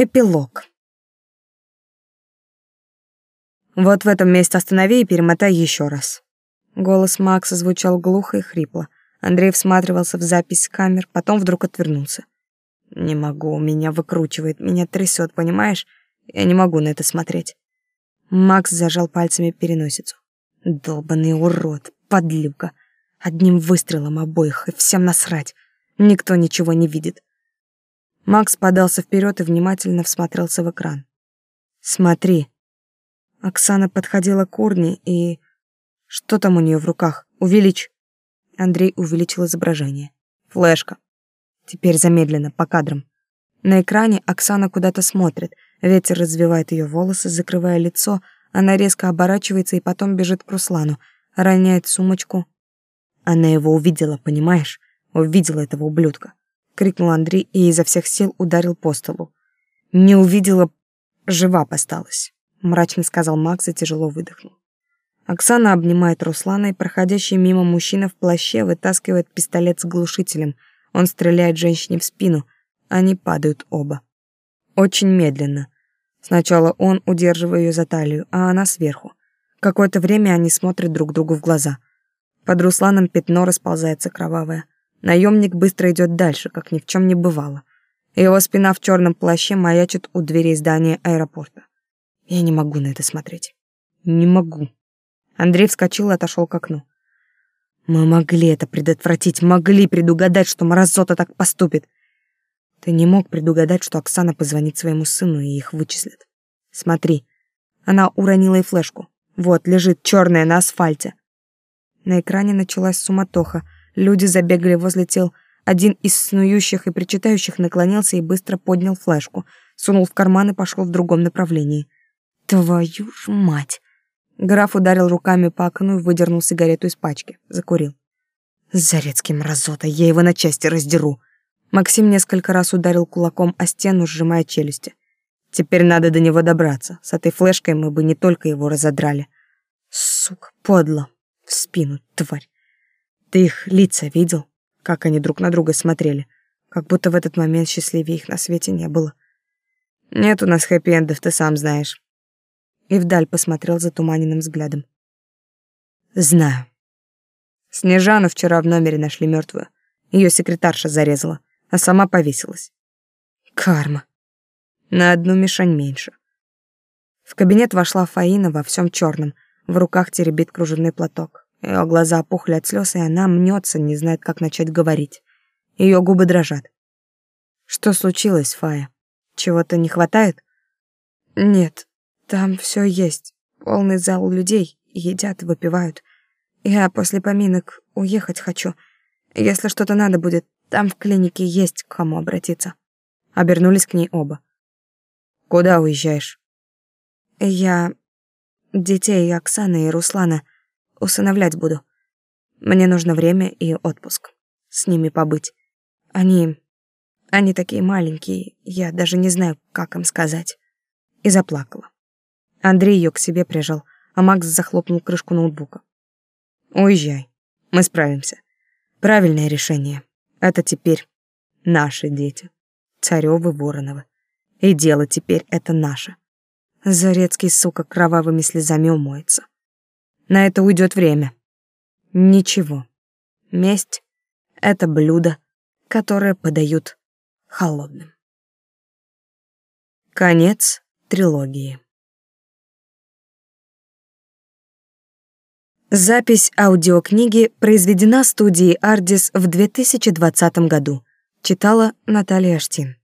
Эпилог. Вот в этом месте останови и перемотай еще раз. Голос Макса звучал глухо и хрипло. Андрей всматривался в запись камер, потом вдруг отвернулся. Не могу, меня выкручивает, меня трясет, понимаешь? Я не могу на это смотреть. Макс зажал пальцами переносицу. Долбаный урод, подлюка. Одним выстрелом обоих, и всем насрать. Никто ничего не видит. Макс подался вперед и внимательно всмотрелся в экран. «Смотри». Оксана подходила к урне и... Что там у нее в руках? Увеличь. Андрей увеличил изображение. Флешка. Теперь замедленно, по кадрам. На экране Оксана куда-то смотрит. Ветер развивает ее волосы, закрывая лицо. Она резко оборачивается и потом бежит к Руслану. Роняет сумочку. Она его увидела, понимаешь? Увидела этого ублюдка крикнул Андрей и изо всех сил ударил по столу. Не увидела, жива осталась, мрачно сказал Макс и тяжело выдохнул. Оксана обнимает Руслана, и проходящий мимо мужчина в плаще вытаскивает пистолет с глушителем. Он стреляет женщине в спину. Они падают оба. Очень медленно. Сначала он, удерживая ее за талию, а она сверху. Какое-то время они смотрят друг другу в глаза. Под Русланом пятно расползается кровавое. Наемник быстро идет дальше, как ни в чем не бывало. Его спина в черном плаще маячит у дверей здания аэропорта. Я не могу на это смотреть. Не могу. Андрей вскочил и отошел к окну. Мы могли это предотвратить, могли предугадать, что Морозота так поступит. Ты не мог предугадать, что Оксана позвонит своему сыну и их вычислят. Смотри. Она уронила и флешку. Вот, лежит черная на асфальте. На экране началась суматоха — Люди забегали возле тел. Один из снующих и причитающих наклонился и быстро поднял флешку, сунул в карман и пошел в другом направлении. «Твою ж мать!» Граф ударил руками по окну и выдернул сигарету из пачки. Закурил. «Зарецкий мразота, я его на части раздеру!» Максим несколько раз ударил кулаком о стену, сжимая челюсти. «Теперь надо до него добраться. С этой флешкой мы бы не только его разодрали. Сука, подло. В спину, тварь. Ты их лица видел? Как они друг на друга смотрели? Как будто в этот момент счастливее их на свете не было. Нет у нас хэппи-эндов, ты сам знаешь. И вдаль посмотрел затуманенным взглядом. Знаю. Снежану вчера в номере нашли мертвую. Ее секретарша зарезала, а сама повесилась. Карма. На одну мишень меньше. В кабинет вошла Фаина во всем черном, в руках теребит кружевной платок. Ее глаза опухли от слез, и она мнется, не знает, как начать говорить. Ее губы дрожат. Что случилось, Фая? Чего-то не хватает? Нет, там все есть. Полный зал людей, едят, выпивают. Я после поминок уехать хочу. Если что-то надо будет, там в клинике есть к кому обратиться. Обернулись к ней оба. Куда уезжаешь? Я детей Оксаны и Руслана Усыновлять буду. Мне нужно время и отпуск. С ними побыть. Они... Они такие маленькие, я даже не знаю, как им сказать. И заплакала. Андрей ее к себе прижал, а Макс захлопнул крышку ноутбука. «Уезжай, мы справимся. Правильное решение. Это теперь наши дети. Царёвы, Вороновы. И дело теперь это наше. Зарецкий, сука, кровавыми слезами умоется. На это уйдет время. Ничего. Месть — это блюдо, которое подают холодным. Конец трилогии. Запись аудиокниги произведена студией «Ардис» в 2020 году. Читала Наталья Штин.